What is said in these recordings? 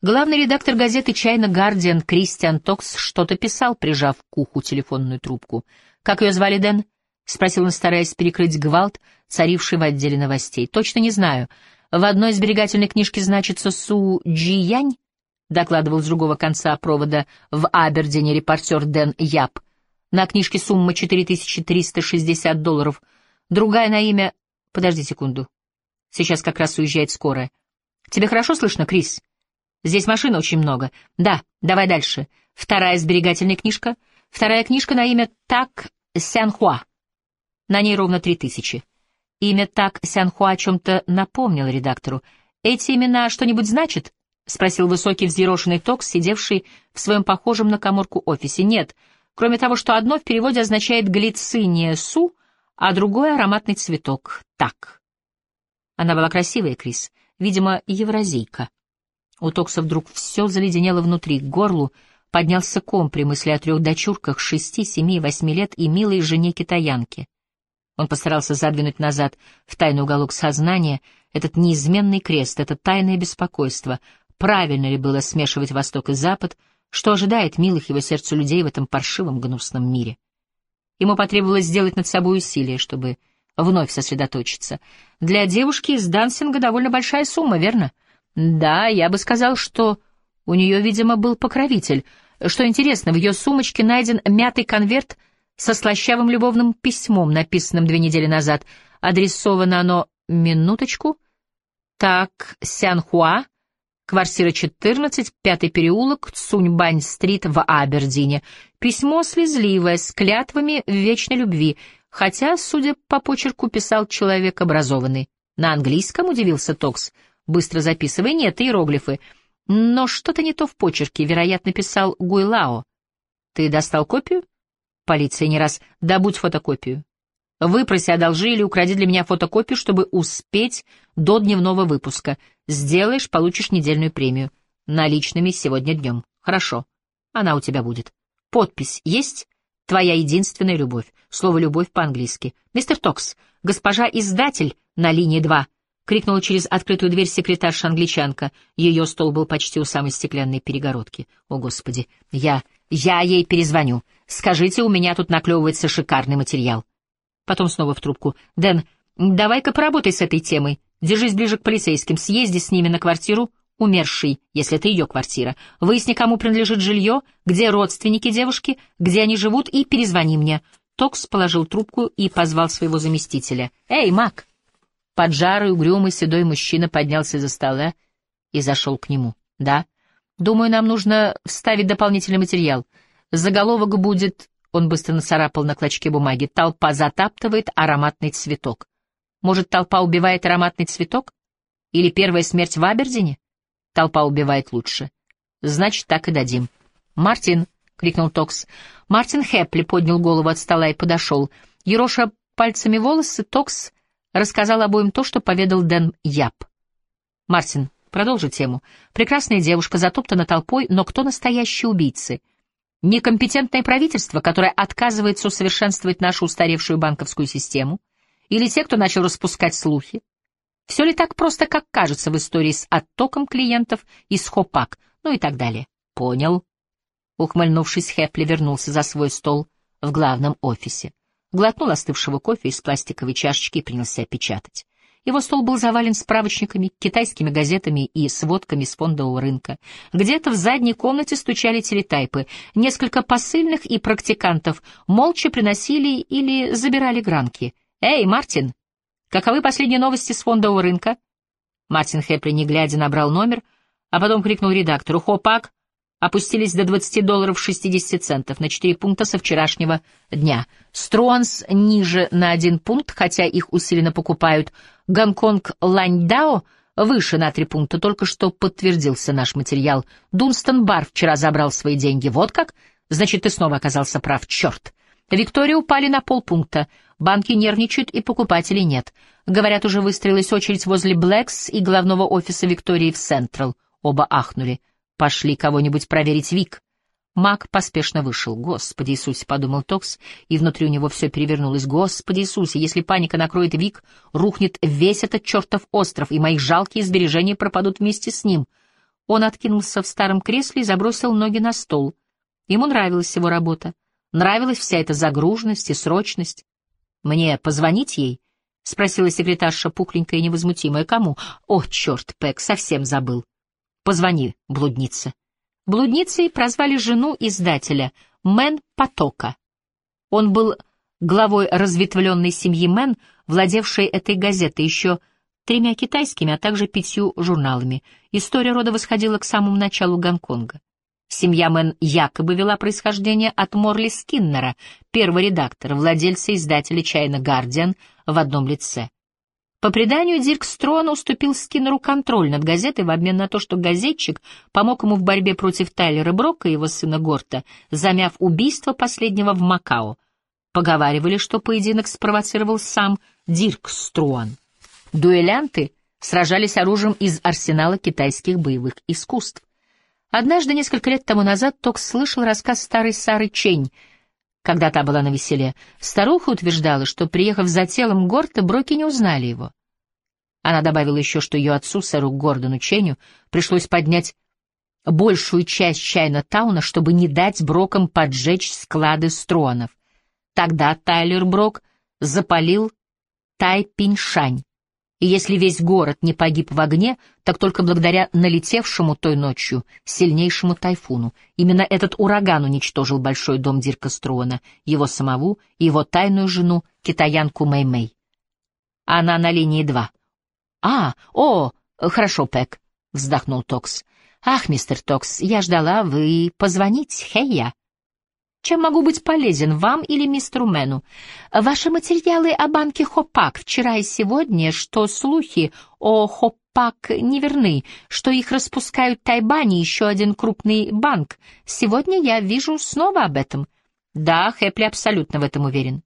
Главный редактор газеты «Чайна Гардиан» Кристиан Токс что-то писал, прижав к уху телефонную трубку. «Как ее звали, Дэн?» — спросил он, стараясь перекрыть гвалт, царивший в отделе новостей. «Точно не знаю. В одной сберегательной книжке значится Су Джи Янь?» — докладывал с другого конца провода в Абердине репортер Дэн Яп. «На книжке сумма 4360 долларов. Другая на имя... Подожди секунду. Сейчас как раз уезжает скорая. Тебе хорошо слышно, Крис? Здесь машин очень много. Да, давай дальше. Вторая сберегательная книжка. Вторая книжка на имя Так Сянхуа. На ней ровно три тысячи. Имя Так Сянхуа о чем-то напомнил редактору. «Эти имена что-нибудь значат?» — спросил высокий взъерошенный Токс, сидевший в своем похожем на коморку офисе. «Нет, кроме того, что одно в переводе означает глициния су, а другое — ароматный цветок. Так». Она была красивая, Крис, видимо, евразийка. У Токса вдруг все заледенело внутри, к горлу поднялся ком при мысли о трех дочурках шести, семи, восьми лет и милой жене-китаянке. Он постарался задвинуть назад в тайный уголок сознания этот неизменный крест, это тайное беспокойство. Правильно ли было смешивать Восток и Запад, что ожидает милых его сердцу людей в этом паршивом гнусном мире? Ему потребовалось сделать над собой усилие, чтобы вновь сосредоточиться. Для девушки из Дансинга довольно большая сумма, верно? Да, я бы сказал, что у нее, видимо, был покровитель. Что интересно, в ее сумочке найден мятый конверт со слащавым любовным письмом, написанным две недели назад. Адресовано оно «Минуточку». Так, Сянхуа, квартира 14, пятый переулок, Цуньбань-стрит в Абердине. Письмо слезливое, с клятвами вечной любви, хотя, судя по почерку, писал человек образованный. На английском удивился Токс, быстро записывая, нет, иероглифы. Но что-то не то в почерке, вероятно, писал Гуйлао. Ты достал копию? Полиция не раз. Добудь фотокопию. Выпроси, одолжи или укради для меня фотокопию, чтобы успеть до дневного выпуска. Сделаешь, получишь недельную премию. Наличными сегодня днем. Хорошо. Она у тебя будет. Подпись есть? Твоя единственная любовь. Слово «любовь» по-английски. Мистер Токс, госпожа издатель на линии 2. Крикнула через открытую дверь секретарша-англичанка. Ее стол был почти у самой стеклянной перегородки. О, Господи, я... я ей перезвоню. Скажите, у меня тут наклевывается шикарный материал. Потом снова в трубку. Дэн, давай-ка поработай с этой темой. Держись ближе к полицейским, съезди с ними на квартиру умершей, если это ее квартира. Выясни, кому принадлежит жилье, где родственники девушки, где они живут, и перезвони мне. Токс положил трубку и позвал своего заместителя. «Эй, Мак!» Поджарый, угрюмый, седой мужчина поднялся за стола и зашел к нему. «Да? Думаю, нам нужно вставить дополнительный материал. Заголовок будет, он быстро нацарапал на клочке бумаги, «Толпа затаптывает ароматный цветок». Может, толпа убивает ароматный цветок? Или первая смерть в Абердине? Толпа убивает лучше. Значит, так и дадим. «Мартин!» — крикнул Токс. Мартин Хэпли поднял голову от стола и подошел. Ероша пальцами волосы, Токс рассказал обоим то, что поведал Дэн Яп. «Мартин, продолжи тему. Прекрасная девушка затоптана толпой, но кто настоящие убийцы?» Некомпетентное правительство, которое отказывается усовершенствовать нашу устаревшую банковскую систему? Или те, кто начал распускать слухи? Все ли так просто, как кажется в истории с оттоком клиентов из Хопак, ну и так далее? Понял. Ухмыльнувшись, Хепли вернулся за свой стол в главном офисе. Глотнул остывшего кофе из пластиковой чашечки и принялся печатать. Его стол был завален справочниками, китайскими газетами и сводками с фондового рынка. Где-то в задней комнате стучали телетайпы. Несколько посыльных и практикантов молча приносили или забирали гранки. «Эй, Мартин, каковы последние новости с фондового рынка?» Мартин Хэпли, не глядя, набрал номер, а потом крикнул редактору «Хопак!» Опустились до 20 долларов 60 центов на 4 пункта со вчерашнего дня. Стронс ниже на 1 пункт, хотя их усиленно покупают. Гонконг Ланьдао выше на 3 пункта, только что подтвердился наш материал. Дунстон Бар вчера забрал свои деньги. Вот как? Значит, ты снова оказался прав. Черт! Виктория упали на полпункта. Банки нервничают и покупателей нет. Говорят, уже выстроилась очередь возле Блэкс и главного офиса Виктории в Централ. Оба ахнули. Пошли кого-нибудь проверить Вик. Мак поспешно вышел. «Господи Иисусе!» — подумал Токс, и внутри у него все перевернулось. «Господи Иисусе! Если паника накроет Вик, рухнет весь этот чертов остров, и мои жалкие сбережения пропадут вместе с ним». Он откинулся в старом кресле и забросил ноги на стол. Ему нравилась его работа. Нравилась вся эта загруженность и срочность. «Мне позвонить ей?» — спросила секретарша, пухленькая и невозмутимая. «Кому?» «О, черт, Пэк, совсем забыл». «Позвони, блудница». Блудницей прозвали жену издателя, Мэн Потока. Он был главой разветвленной семьи Мэн, владевшей этой газетой еще тремя китайскими, а также пятью журналами. История рода восходила к самому началу Гонконга. Семья Мэн якобы вела происхождение от Морли Скиннера, первого редактора, владельца издателя «Чайна Гардиан» в одном лице. По преданию, Дирк Строн уступил Скиннеру контроль над газетой в обмен на то, что газетчик помог ему в борьбе против Тайлера Брока и его сына Горта, замяв убийство последнего в Макао. Поговаривали, что поединок спровоцировал сам Дирк Струан. Дуэлянты сражались оружием из арсенала китайских боевых искусств. Однажды, несколько лет тому назад, Токс слышал рассказ старой Сары Чень, когда та была на веселе. Старуха утверждала, что, приехав за телом Горта, Броки не узнали его. Она добавила еще, что ее отцу, сэру Гордону Ченю, пришлось поднять большую часть Чайна-тауна, чтобы не дать Брокам поджечь склады стронов. Тогда Тайлер Брок запалил Тай-Пиньшань, и если весь город не погиб в огне, так только благодаря налетевшему той ночью сильнейшему тайфуну. Именно этот ураган уничтожил большой дом Дирка Струана, его самого и его тайную жену, китаянку Мэй-Мэй. Она на линии два. «А, о, хорошо, Пэк», — вздохнул Токс. «Ах, мистер Токс, я ждала, вы позвонить, хей-я». Чем могу быть полезен вам или мистеру Мэну? Ваши материалы о банке Хопак вчера и сегодня, что слухи о Хопак неверны, что их распускают Тайбани, еще один крупный банк. Сегодня я вижу снова об этом. Да, Хэпли абсолютно в этом уверен.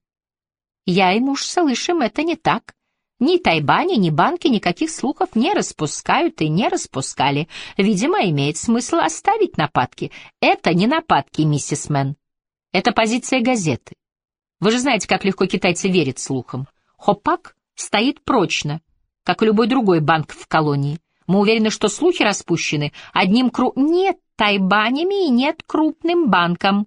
Я и муж слышим, это не так. Ни Тайбани, ни банки никаких слухов не распускают и не распускали. Видимо, имеет смысл оставить нападки. Это не нападки, миссис Мэн. Это позиция газеты. Вы же знаете, как легко китайцы верят слухам. Хопак стоит прочно, как и любой другой банк в колонии. Мы уверены, что слухи распущены одним кру... Нет тайбанями и нет крупным банком.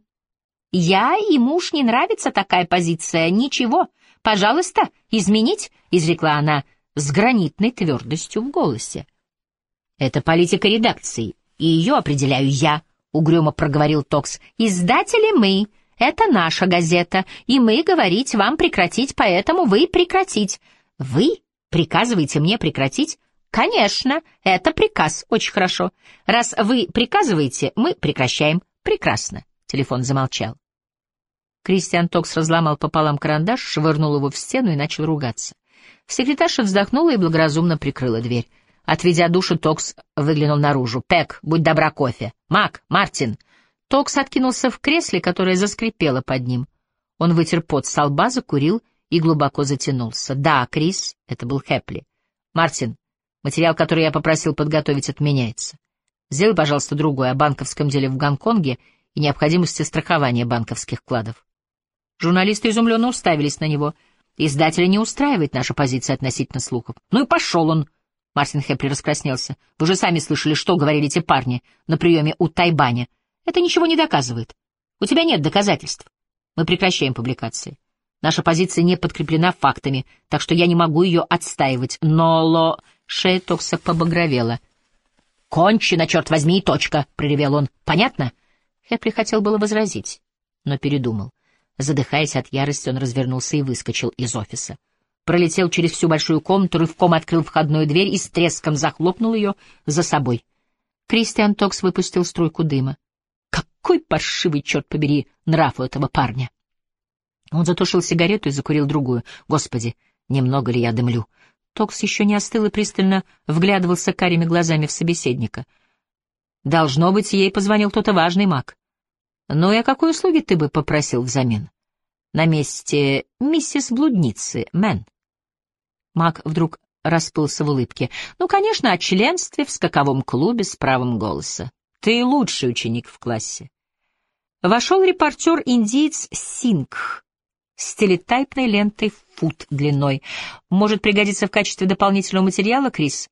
Я и муж не нравится такая позиция. Ничего, пожалуйста, изменить, — изрекла она с гранитной твердостью в голосе. Это политика редакции, и ее определяю я, — угрюмо проговорил Токс. «Издатели мы. Это наша газета, и мы говорить вам прекратить, поэтому вы прекратить». «Вы приказываете мне прекратить?» «Конечно, это приказ. Очень хорошо. Раз вы приказываете, мы прекращаем. Прекрасно». Телефон замолчал. Кристиан Токс разломал пополам карандаш, швырнул его в стену и начал ругаться. Секретарша вздохнула и благоразумно прикрыла дверь. Отведя душу, Токс выглянул наружу. «Пэк, будь добра, кофе. Мак, Мартин». Токс откинулся в кресле, которое заскрипело под ним. Он вытер пот с лба, закурил и глубоко затянулся. «Да, Крис», — это был Хэпли. «Мартин, материал, который я попросил подготовить, отменяется. Сделай, пожалуйста, другое о банковском деле в Гонконге и необходимости страхования банковских вкладов». Журналисты изумленно уставились на него. Издателя не устраивает наша позиция относительно слухов. «Ну и пошел он!» Мартин Хепли раскраснелся. «Вы же сами слышали, что говорили те парни на приеме у Тайбаня. Это ничего не доказывает. У тебя нет доказательств. Мы прекращаем публикации. Наша позиция не подкреплена фактами, так что я не могу ее отстаивать. Но Ло... Шея Токса побагровела. «Кончено, черт возьми, и точка!» — проревел он. «Понятно?» Хепли хотел было возразить, но передумал. Задыхаясь от ярости, он развернулся и выскочил из офиса пролетел через всю большую комнату, рывком открыл входную дверь и с треском захлопнул ее за собой. Кристиан Токс выпустил струйку дыма. Какой паршивый, черт побери, нрав у этого парня! Он затушил сигарету и закурил другую. Господи, не много ли я дымлю? Токс еще не остыл и пристально вглядывался карими глазами в собеседника. Должно быть, ей позвонил кто-то важный маг. Ну и о какой услуге ты бы попросил взамен? На месте миссис Блудницы, Мэн. Мак вдруг расплылся в улыбке. «Ну, конечно, о членстве в скаковом клубе с правом голоса. Ты лучший ученик в классе». Вошел репортер-индиец Синг с телетайпной лентой фут длиной. «Может пригодиться в качестве дополнительного материала, Крис?»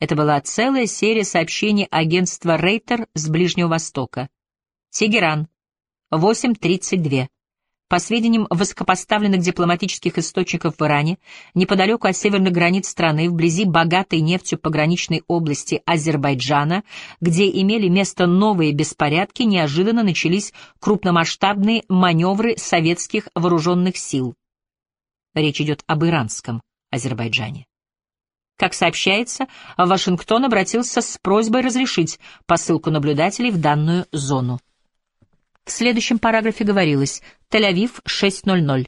Это была целая серия сообщений агентства Рейтер с Ближнего Востока. Тегеран. 8.32. По сведениям высокопоставленных дипломатических источников в Иране, неподалеку от северных границ страны, вблизи богатой нефтью пограничной области Азербайджана, где имели место новые беспорядки, неожиданно начались крупномасштабные маневры советских вооруженных сил. Речь идет об иранском Азербайджане. Как сообщается, Вашингтон обратился с просьбой разрешить посылку наблюдателей в данную зону. В следующем параграфе говорилось «Тель-Авив, 6.00».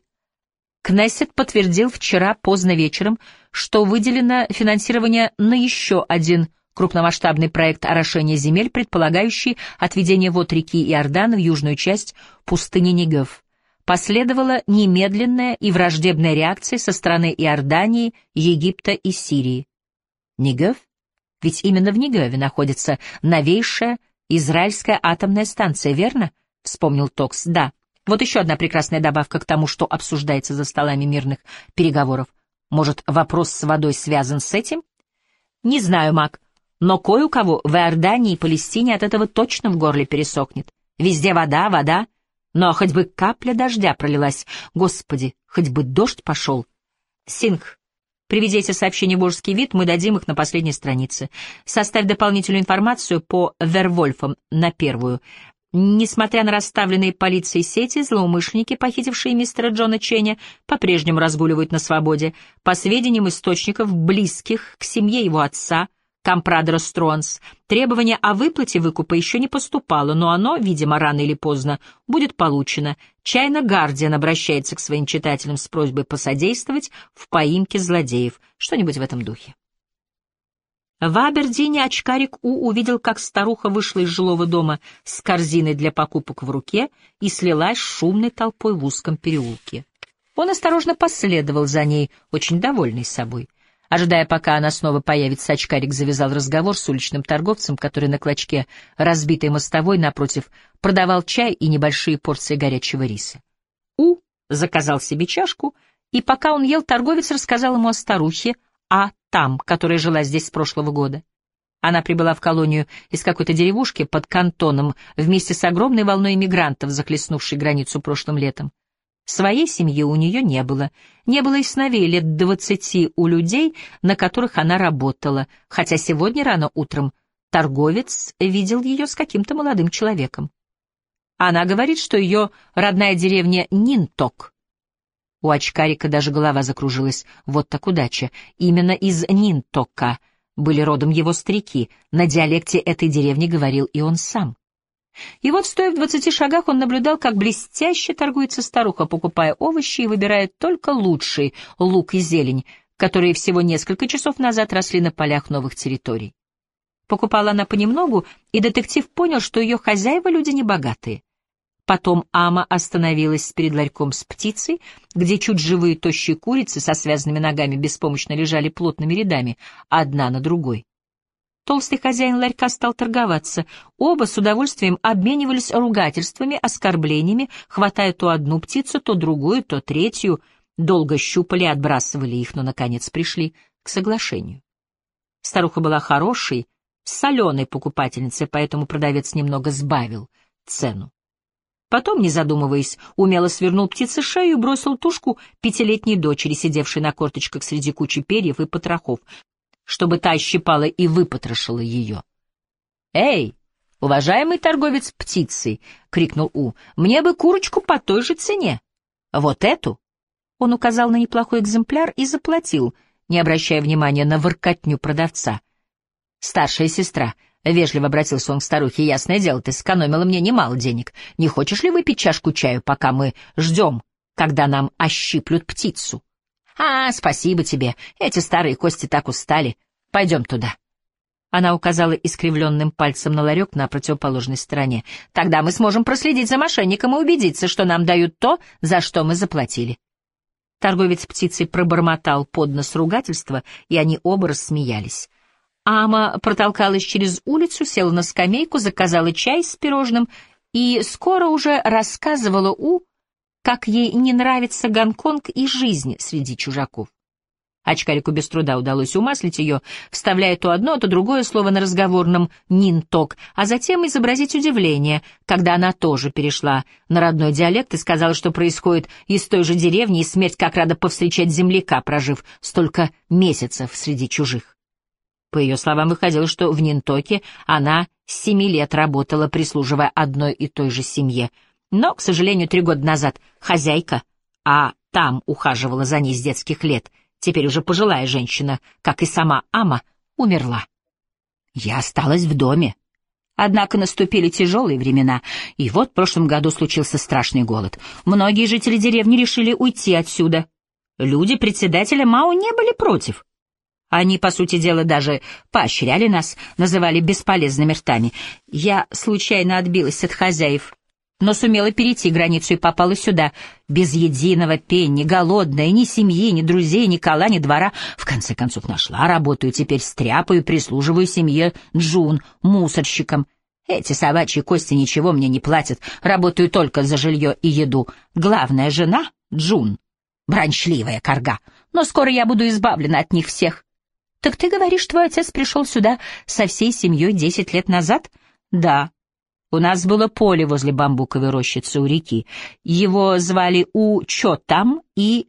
Кнессет подтвердил вчера поздно вечером, что выделено финансирование на еще один крупномасштабный проект орошения земель, предполагающий отведение вод реки Иордан в южную часть пустыни Негев. Последовала немедленная и враждебная реакция со стороны Иордании, Египта и Сирии. Негев? Ведь именно в Негеве находится новейшая израильская атомная станция, верно? — вспомнил Токс. «Да. Вот еще одна прекрасная добавка к тому, что обсуждается за столами мирных переговоров. Может, вопрос с водой связан с этим? Не знаю, Мак, но кое у кого в Иордании и Палестине от этого точно в горле пересохнет. Везде вода, вода. Но хоть бы капля дождя пролилась. Господи, хоть бы дождь пошел. Синг, приведи эти сообщения в божеский вид, мы дадим их на последней странице. Составь дополнительную информацию по Вервольфам на первую. Несмотря на расставленные полицией сети, злоумышленники, похитившие мистера Джона Ченя, по-прежнему разгуливают на свободе. По сведениям источников, близких к семье его отца, Компрадора Стронс, требование о выплате выкупа еще не поступало, но оно, видимо, рано или поздно, будет получено. Чайна Гардиан обращается к своим читателям с просьбой посодействовать в поимке злодеев. Что-нибудь в этом духе. В Абердине очкарик У увидел, как старуха вышла из жилого дома с корзиной для покупок в руке и слилась шумной толпой в узком переулке. Он осторожно последовал за ней, очень довольный собой. Ожидая, пока она снова появится, очкарик завязал разговор с уличным торговцем, который на клочке разбитой мостовой напротив продавал чай и небольшие порции горячего риса. У заказал себе чашку, и пока он ел, торговец рассказал ему о старухе, а там, которая жила здесь с прошлого года. Она прибыла в колонию из какой-то деревушки под кантоном вместе с огромной волной иммигрантов, захлестнувшей границу прошлым летом. Своей семьи у нее не было. Не было и сновей лет двадцати у людей, на которых она работала, хотя сегодня рано утром торговец видел ее с каким-то молодым человеком. Она говорит, что ее родная деревня Нинток — у очкарика даже голова закружилась. Вот так удача. Именно из Нинтока были родом его старики. На диалекте этой деревни говорил и он сам. И вот, стоя в двадцати шагах, он наблюдал, как блестяще торгуется старуха, покупая овощи и выбирая только лучший лук и зелень, которые всего несколько часов назад росли на полях новых территорий. Покупала она понемногу, и детектив понял, что ее хозяева люди небогатые. Потом Ама остановилась перед ларьком с птицей, где чуть живые тощие курицы со связанными ногами беспомощно лежали плотными рядами, одна на другой. Толстый хозяин ларька стал торговаться. Оба с удовольствием обменивались ругательствами, оскорблениями, хватая то одну птицу, то другую, то третью. Долго щупали, отбрасывали их, но, наконец, пришли к соглашению. Старуха была хорошей, соленой покупательницей, поэтому продавец немного сбавил цену. Потом, не задумываясь, умело свернул птице шею и бросил тушку пятилетней дочери, сидевшей на корточках среди кучи перьев и потрохов, чтобы та щипала и выпотрошила ее. «Эй, уважаемый торговец птицей!» — крикнул У. «Мне бы курочку по той же цене. Вот эту!» Он указал на неплохой экземпляр и заплатил, не обращая внимания на воркотню продавца. «Старшая сестра, Вежливо обратился он к старухе. «Ясное дело, ты сэкономила мне немало денег. Не хочешь ли выпить чашку чаю, пока мы ждем, когда нам ощиплют птицу?» «А, спасибо тебе. Эти старые кости так устали. Пойдем туда». Она указала искривленным пальцем на ларек на противоположной стороне. «Тогда мы сможем проследить за мошенником и убедиться, что нам дают то, за что мы заплатили». Торговец птицей пробормотал под нос ругательства, и они оба рассмеялись. Ама протолкалась через улицу, села на скамейку, заказала чай с пирожным и скоро уже рассказывала У, как ей не нравится Гонконг и жизнь среди чужаков. Очкарику без труда удалось умаслить ее, вставляя то одно, то другое слово на разговорном «нинток», а затем изобразить удивление, когда она тоже перешла на родной диалект и сказала, что происходит из той же деревни, и смерть как рада повстречать земляка, прожив столько месяцев среди чужих. По ее словам, выходило, что в Нинтоке она с семи лет работала, прислуживая одной и той же семье. Но, к сожалению, три года назад хозяйка, а там ухаживала за ней с детских лет — теперь уже пожилая женщина, как и сама Ама, умерла. Я осталась в доме. Однако наступили тяжелые времена, и вот в прошлом году случился страшный голод. Многие жители деревни решили уйти отсюда. Люди председателя Мао не были против. Они, по сути дела, даже поощряли нас, называли бесполезными ртами. Я случайно отбилась от хозяев но сумела перейти границу и попала сюда, без единого пенни, голодная, ни семьи, ни друзей, ни кола, ни двора. В конце концов нашла работу и теперь стряпаю, прислуживаю семье Джун, мусорщиком. Эти собачьи кости ничего мне не платят, работаю только за жилье и еду. Главная жена — Джун, бранчливая корга, но скоро я буду избавлена от них всех. Так ты говоришь, твой отец пришел сюда со всей семьей десять лет назад? Да, у нас было поле возле бамбуковой рощицы у реки. Его звали У Чо там и...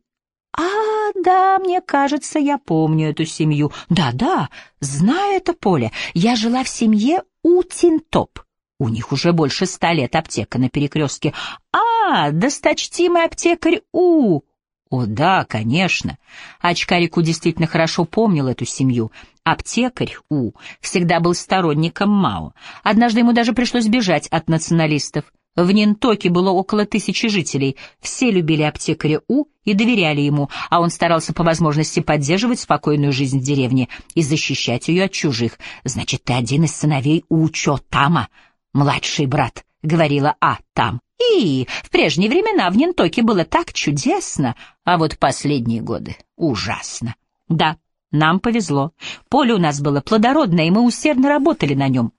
А, да, мне кажется, я помню эту семью. Да-да, знаю это поле. Я жила в семье У Тинтоп. У них уже больше ста лет аптека на перекрестке. А, досточтимый аптекарь У. О, да, конечно. Очкарику действительно хорошо помнил эту семью. Аптекарь У всегда был сторонником Мао. Однажды ему даже пришлось бежать от националистов. В Нинтоке было около тысячи жителей. Все любили аптекаря У и доверяли ему, а он старался по возможности поддерживать спокойную жизнь в деревне и защищать ее от чужих. «Значит, ты один из сыновей У Чо Тама, младший брат», — говорила А там. И в прежние времена в Нинтоке было так чудесно, а вот последние годы ужасно. Да, нам повезло. Поле у нас было плодородное, и мы усердно работали на нем.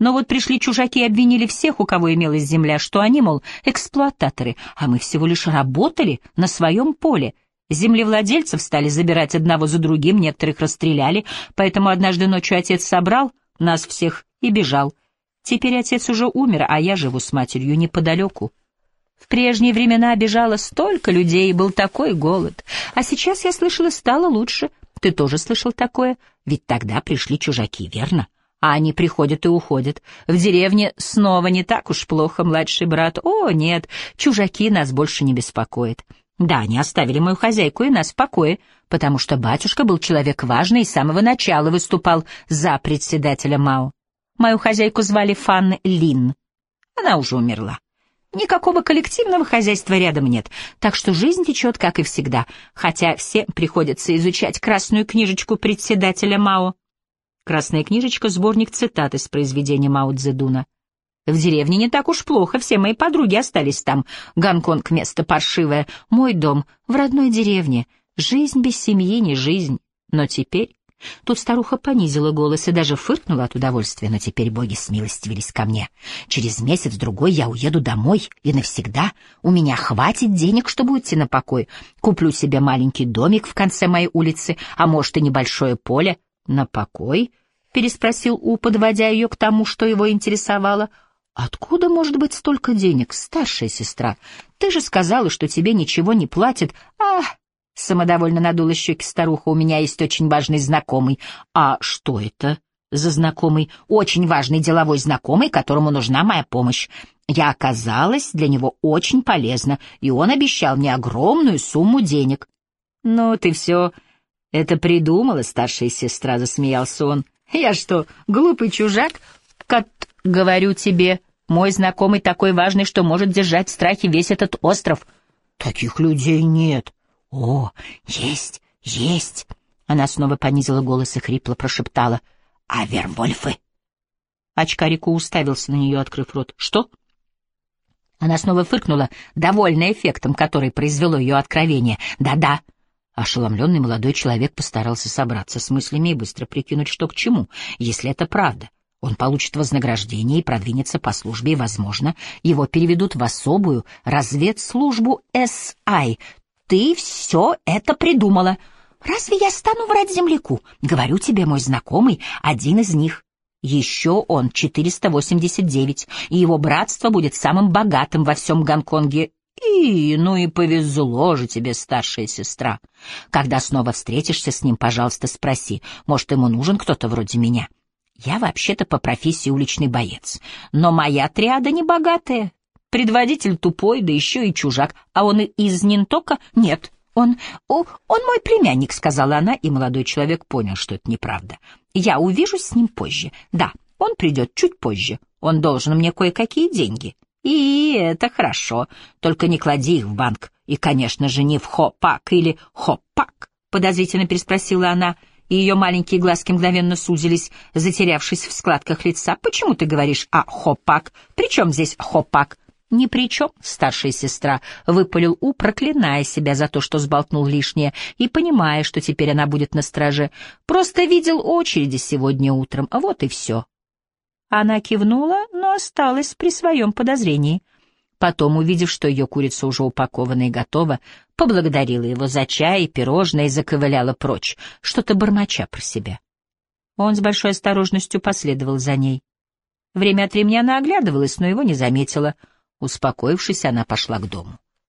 Но вот пришли чужаки и обвинили всех, у кого имелась земля, что они, мол, эксплуататоры, а мы всего лишь работали на своем поле. Землевладельцев стали забирать одного за другим, некоторых расстреляли, поэтому однажды ночью отец собрал нас всех и бежал. Теперь отец уже умер, а я живу с матерью неподалеку. В прежние времена бежало столько людей, был такой голод. А сейчас, я слышала, стало лучше. Ты тоже слышал такое? Ведь тогда пришли чужаки, верно? А они приходят и уходят. В деревне снова не так уж плохо, младший брат. О, нет, чужаки нас больше не беспокоят. Да, они оставили мою хозяйку и нас в покое, потому что батюшка был человек важный и с самого начала выступал за председателя Мао. Мою хозяйку звали Фан Лин. Она уже умерла. Никакого коллективного хозяйства рядом нет, так что жизнь течет, как и всегда, хотя всем приходится изучать красную книжечку председателя Мао. Красная книжечка — сборник цитат из произведения Мао Цзэдуна. В деревне не так уж плохо, все мои подруги остались там. Гонконг — место паршивое, мой дом в родной деревне. Жизнь без семьи не жизнь, но теперь Тут старуха понизила голос и даже фыркнула от удовольствия, но теперь боги смилостивились ко мне. Через месяц-другой я уеду домой, и навсегда у меня хватит денег, чтобы уйти на покой. Куплю себе маленький домик в конце моей улицы, а может и небольшое поле. На покой? — переспросил У, подводя ее к тому, что его интересовало. «Откуда может быть столько денег, старшая сестра? Ты же сказала, что тебе ничего не платят. Ах, Самодовольно надула щеки старуха. У меня есть очень важный знакомый. А что это за знакомый? Очень важный деловой знакомый, которому нужна моя помощь. Я оказалась для него очень полезна, и он обещал мне огромную сумму денег. Ну, ты все это придумала, старшая сестра, засмеялся он. Я что, глупый чужак? Как говорю тебе, мой знакомый такой важный, что может держать в страхе весь этот остров. Таких людей нет. «О, есть, есть!» Она снова понизила голос и хрипло прошептала. «А вервольфы?» Очкарику уставился на нее, открыв рот. «Что?» Она снова фыркнула, довольная эффектом, который произвело ее откровение. «Да-да». Ошеломленный молодой человек постарался собраться с мыслями и быстро прикинуть, что к чему, если это правда. Он получит вознаграждение и продвинется по службе, и, возможно, его переведут в особую разведслужбу САИ, ты все это придумала. Разве я стану врать земляку? Говорю тебе, мой знакомый, один из них. Еще он 489, и его братство будет самым богатым во всем Гонконге. И, ну и повезло же тебе, старшая сестра. Когда снова встретишься с ним, пожалуйста, спроси, может, ему нужен кто-то вроде меня. Я вообще-то по профессии уличный боец, но моя триада не богатая. Предводитель тупой, да еще и чужак. А он из Нинтока? Нет, он... О, он мой племянник, сказала она, и молодой человек понял, что это неправда. Я увижусь с ним позже. Да, он придет чуть позже. Он должен мне кое-какие деньги. И это хорошо, только не клади их в банк. И, конечно же, не в Хопак или Хопак, подозрительно переспросила она, и ее маленькие глазки мгновенно сузились, затерявшись в складках лица. Почему ты говоришь о Хопак? Причем здесь Хопак? «Ни при чем, старшая сестра», — выпалил У, проклиная себя за то, что сболтнул лишнее, и понимая, что теперь она будет на страже. «Просто видел очереди сегодня утром, а вот и все». Она кивнула, но осталась при своем подозрении. Потом, увидев, что ее курица уже упакована и готова, поблагодарила его за чай и пирожное и заковыляла прочь, что-то бормоча про себя. Он с большой осторожностью последовал за ней. Время от времени она оглядывалась, но его не заметила — Успокоившись, она пошла к дому.